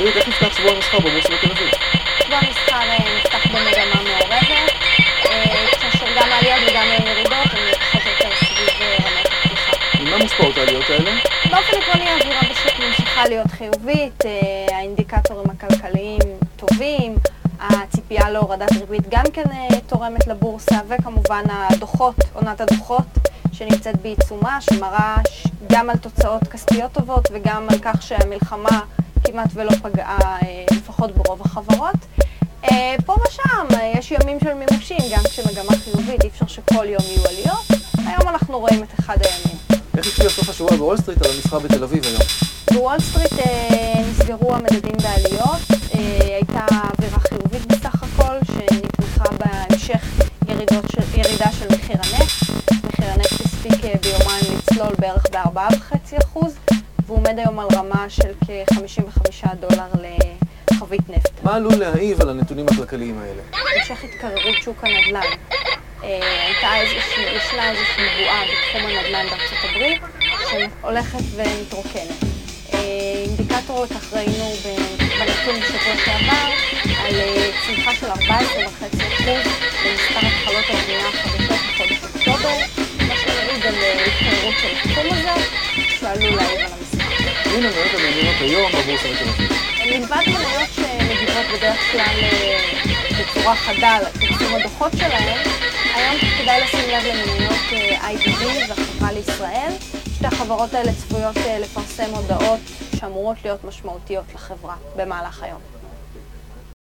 אורית, איך נפתח שבוע המסחר בבורסה אה, בתל אביב? שבוע המסחר נפתח במגמה מעורבת, אה, כאשר גם העליות וגם הירידות הן פחות או יותר סביב אה, רמת הפתיחה. ממה מושפעות העליות האלה? באופן עקרוני האווירה בשוק ממשיכה להיות חיובית, האינדיקטורים הכלכליים טובים. הציפייה להורדת ריבית גם כן תורמת לבורסה, וכמובן הדוחות, עונת הדוחות שנמצאת בעיצומה, שמראה גם על תוצאות כספיות טובות וגם על כך שהמלחמה כמעט ולא פגעה, לפחות ברוב החברות. פה ושם יש ימים של מימושים, גם כשמגמה חיובית, אי אפשר שכל יום יהיו עליות. היום אנחנו רואים את אחד הימים. איך השפיע סוף השבוע בוול סטריט על המסחר בתל אביב היום? בוול סטריט נסגרו המדדים בעליות, הייתה אווירה חיובית בסך הכל, שנתמכה בהמשך ירידה של מחיר הנפט. מחיר הנפט הספיק ביומיים לצלול בערך ב-4.5%, והוא עומד היום על רמה של כ-55 דולר לחבית נפט. מה עלול להעיב על הנתונים הכלכליים האלה? המשך התקררות שוק הנדל"ן. ישנה איזושהי בועה בתחום הנדל"ן בארצות הברית, שהולכת ומתרוקנת. אינדיקטור לכך ראינו בנתון בשבוע שעבר, על צמיחה של 14.5% במספר התחלות הבנייה החדשות בחודש אוקטובר, מה שמעיד על התקררות של התחום הזה, שעלול להעיב המעניינות היום בבורסה בתל? מלבד מניות שמגיבות בדרך כלל בצורה חדה לפרסום הדוחות שלהן, היום כדאי לשים לב למניות IBD והחברה לישראל. שתי החברות האלה צפויות לפרסם הודעות שאמורות להיות משמעותיות לחברה במהלך היום.